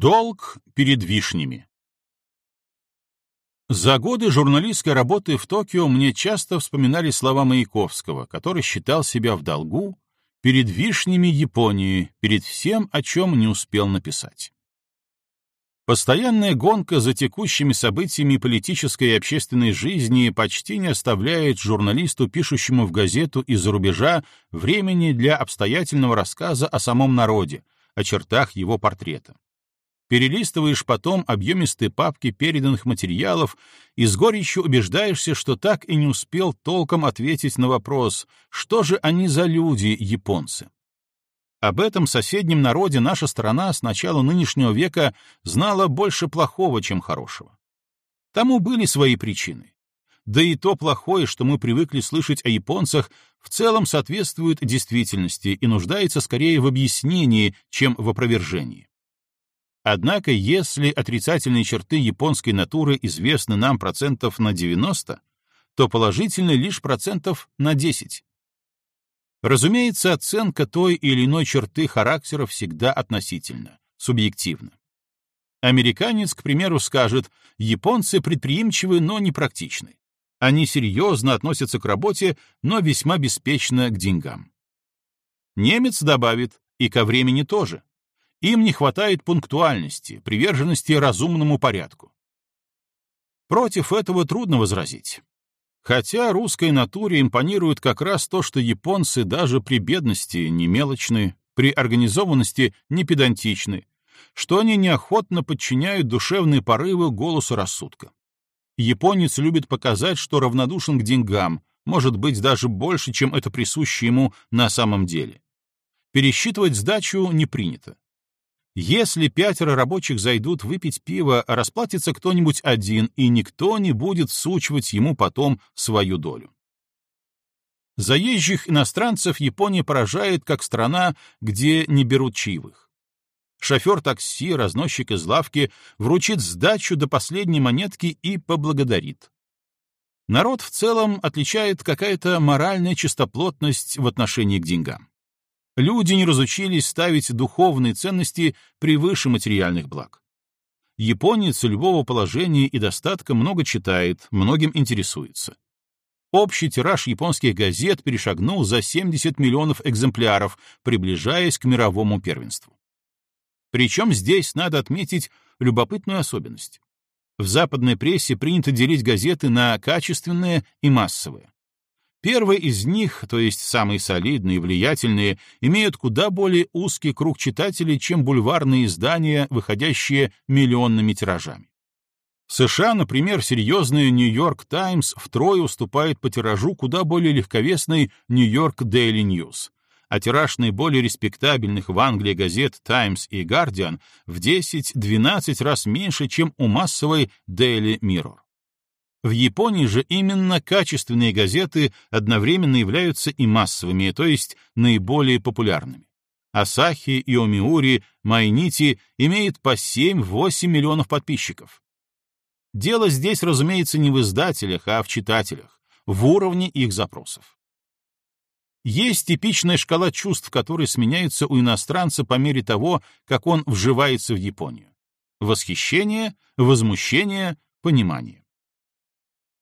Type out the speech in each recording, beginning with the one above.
Долг перед вишнями. За годы журналистской работы в Токио мне часто вспоминали слова Маяковского, который считал себя в долгу перед вишнями Японии, перед всем, о чем не успел написать. Постоянная гонка за текущими событиями политической и общественной жизни почти не оставляет журналисту, пишущему в газету из-за рубежа, времени для обстоятельного рассказа о самом народе, о чертах его портрета. Перелистываешь потом объемистые папки переданных материалов и с горечью убеждаешься, что так и не успел толком ответить на вопрос, что же они за люди, японцы. Об этом соседнем народе наша страна с начала нынешнего века знала больше плохого, чем хорошего. Тому были свои причины. Да и то плохое, что мы привыкли слышать о японцах, в целом соответствует действительности и нуждается скорее в объяснении, чем в опровержении. Однако, если отрицательные черты японской натуры известны нам процентов на 90, то положительные лишь процентов на 10. Разумеется, оценка той или иной черты характера всегда относительна, субъективна. Американец, к примеру, скажет, японцы предприимчивы, но непрактичны. Они серьезно относятся к работе, но весьма беспечно к деньгам. Немец добавит, и ко времени тоже. Им не хватает пунктуальности, приверженности разумному порядку. Против этого трудно возразить. Хотя русской натуре импонирует как раз то, что японцы даже при бедности не мелочны, при организованности не педантичны, что они неохотно подчиняют душевные порывы голосу рассудка. Японец любит показать, что равнодушен к деньгам, может быть, даже больше, чем это присуще ему на самом деле. Пересчитывать сдачу не принято. Если пятеро рабочих зайдут выпить пиво, расплатится кто-нибудь один, и никто не будет всучивать ему потом свою долю. Заезжих иностранцев Япония поражает как страна, где не берут чаевых. Шофер такси, разносчик из лавки вручит сдачу до последней монетки и поблагодарит. Народ в целом отличает какая-то моральная чистоплотность в отношении к деньгам. Люди не разучились ставить духовные ценности превыше материальных благ. Японец любого положения и достатка много читает, многим интересуется. Общий тираж японских газет перешагнул за 70 миллионов экземпляров, приближаясь к мировому первенству. Причем здесь надо отметить любопытную особенность. В западной прессе принято делить газеты на качественные и массовые. Первые из них, то есть самые солидные и влиятельные, имеют куда более узкий круг читателей, чем бульварные издания, выходящие миллионными тиражами. В США, например, серьезный «Нью-Йорк Таймс» втрое уступает по тиражу куда более легковесной «Нью-Йорк Дейли Ньюс», а тираж наиболее респектабельных в Англии газет «Таймс» и «Гардиан» в 10-12 раз меньше, чем у массовой «Дейли Mirror». В Японии же именно качественные газеты одновременно являются и массовыми, то есть наиболее популярными. Асахи, Иомиури, Майнити имеют по 7-8 миллионов подписчиков. Дело здесь, разумеется, не в издателях, а в читателях, в уровне их запросов. Есть типичная шкала чувств, которые сменяются у иностранца по мере того, как он вживается в Японию. Восхищение, возмущение, понимание.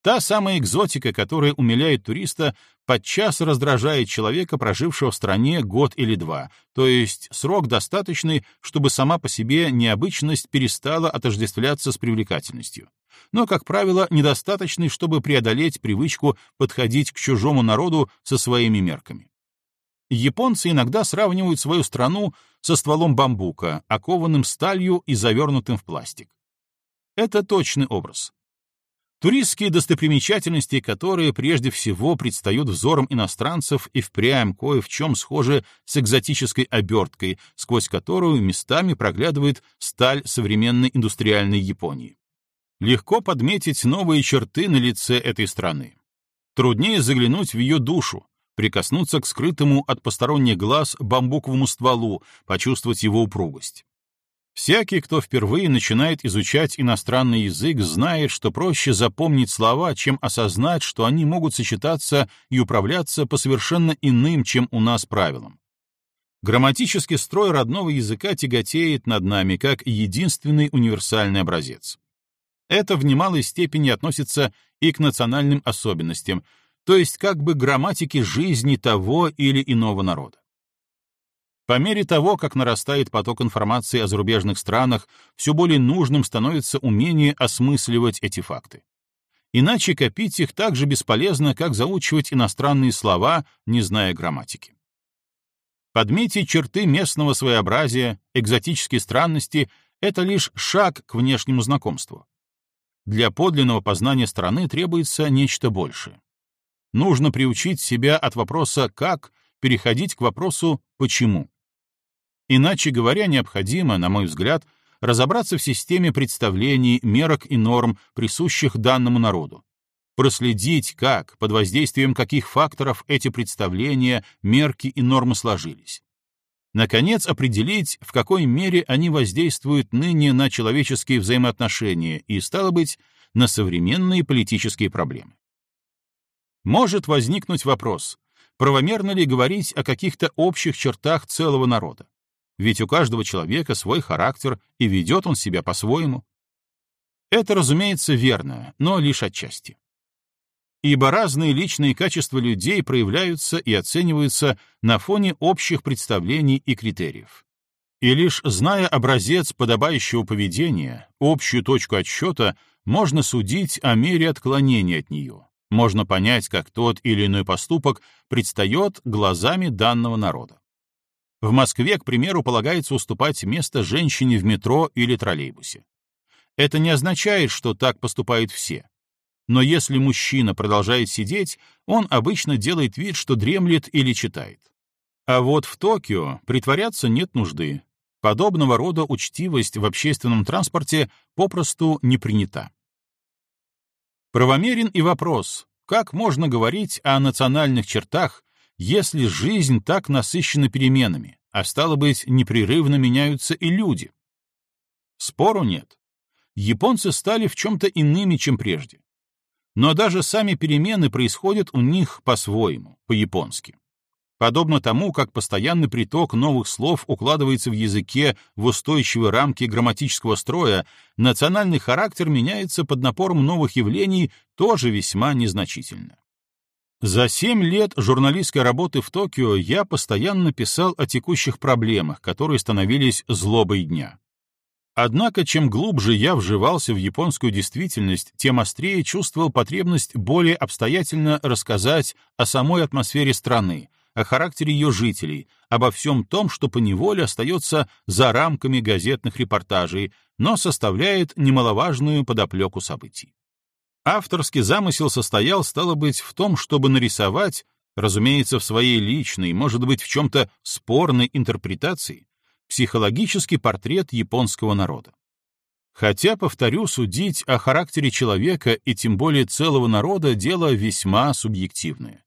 Та самая экзотика, которая умиляет туриста, подчас раздражает человека, прожившего в стране год или два, то есть срок достаточный, чтобы сама по себе необычность перестала отождествляться с привлекательностью. Но, как правило, недостаточный, чтобы преодолеть привычку подходить к чужому народу со своими мерками. Японцы иногда сравнивают свою страну со стволом бамбука, окованным сталью и завернутым в пластик. Это точный образ. Туристские достопримечательности, которые прежде всего предстают взором иностранцев и впрямь кое в чем схожи с экзотической оберткой, сквозь которую местами проглядывает сталь современной индустриальной Японии. Легко подметить новые черты на лице этой страны. Труднее заглянуть в ее душу, прикоснуться к скрытому от посторонних глаз бамбуковому стволу, почувствовать его упругость. Всякий, кто впервые начинает изучать иностранный язык, знает, что проще запомнить слова, чем осознать, что они могут сочетаться и управляться по совершенно иным, чем у нас, правилам. Грамматический строй родного языка тяготеет над нами как единственный универсальный образец. Это в немалой степени относится и к национальным особенностям, то есть как бы грамматике жизни того или иного народа. По мере того, как нарастает поток информации о зарубежных странах, все более нужным становится умение осмысливать эти факты. Иначе копить их так же бесполезно, как заучивать иностранные слова, не зная грамматики. Подметить черты местного своеобразия, экзотические странности — это лишь шаг к внешнему знакомству. Для подлинного познания страны требуется нечто большее. Нужно приучить себя от вопроса «как» переходить к вопросу «почему». Иначе говоря, необходимо, на мой взгляд, разобраться в системе представлений, мерок и норм, присущих данному народу. Проследить, как, под воздействием каких факторов эти представления, мерки и нормы сложились. Наконец, определить, в какой мере они воздействуют ныне на человеческие взаимоотношения и, стало быть, на современные политические проблемы. Может возникнуть вопрос, правомерно ли говорить о каких-то общих чертах целого народа? Ведь у каждого человека свой характер, и ведет он себя по-своему. Это, разумеется, верно, но лишь отчасти. Ибо разные личные качества людей проявляются и оцениваются на фоне общих представлений и критериев. И лишь зная образец подобающего поведения, общую точку отсчета, можно судить о мере отклонения от нее. Можно понять, как тот или иной поступок предстает глазами данного народа. В Москве, к примеру, полагается уступать место женщине в метро или троллейбусе. Это не означает, что так поступают все. Но если мужчина продолжает сидеть, он обычно делает вид, что дремлет или читает. А вот в Токио притворяться нет нужды. Подобного рода учтивость в общественном транспорте попросту не принята. Правомерен и вопрос, как можно говорить о национальных чертах, если жизнь так насыщена переменами, а стало быть, непрерывно меняются и люди? Спору нет. Японцы стали в чем-то иными, чем прежде. Но даже сами перемены происходят у них по-своему, по-японски. Подобно тому, как постоянный приток новых слов укладывается в языке в устойчивые рамки грамматического строя, национальный характер меняется под напором новых явлений тоже весьма незначительно. За семь лет журналистской работы в Токио я постоянно писал о текущих проблемах, которые становились злобой дня. Однако, чем глубже я вживался в японскую действительность, тем острее чувствовал потребность более обстоятельно рассказать о самой атмосфере страны, о характере ее жителей, обо всем том, что поневоле остается за рамками газетных репортажей, но составляет немаловажную подоплеку событий. Авторский замысел состоял, стало быть, в том, чтобы нарисовать, разумеется, в своей личной, может быть, в чем-то спорной интерпретации, психологический портрет японского народа. Хотя, повторю, судить о характере человека и тем более целого народа дело весьма субъективное.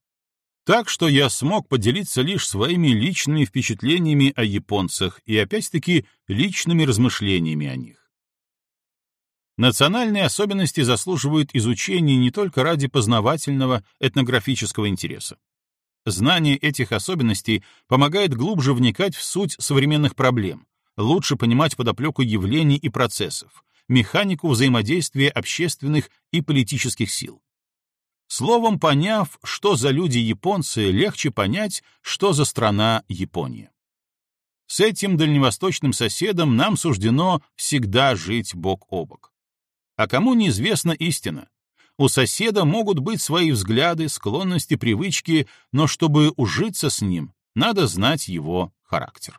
Так что я смог поделиться лишь своими личными впечатлениями о японцах и опять-таки личными размышлениями о них. Национальные особенности заслуживают изучения не только ради познавательного этнографического интереса. Знание этих особенностей помогает глубже вникать в суть современных проблем, лучше понимать подоплеку явлений и процессов, механику взаимодействия общественных и политических сил. Словом, поняв, что за люди японцы, легче понять, что за страна Япония. С этим дальневосточным соседом нам суждено всегда жить бок о бок. А кому неизвестна истина? У соседа могут быть свои взгляды, склонности, привычки, но чтобы ужиться с ним, надо знать его характер.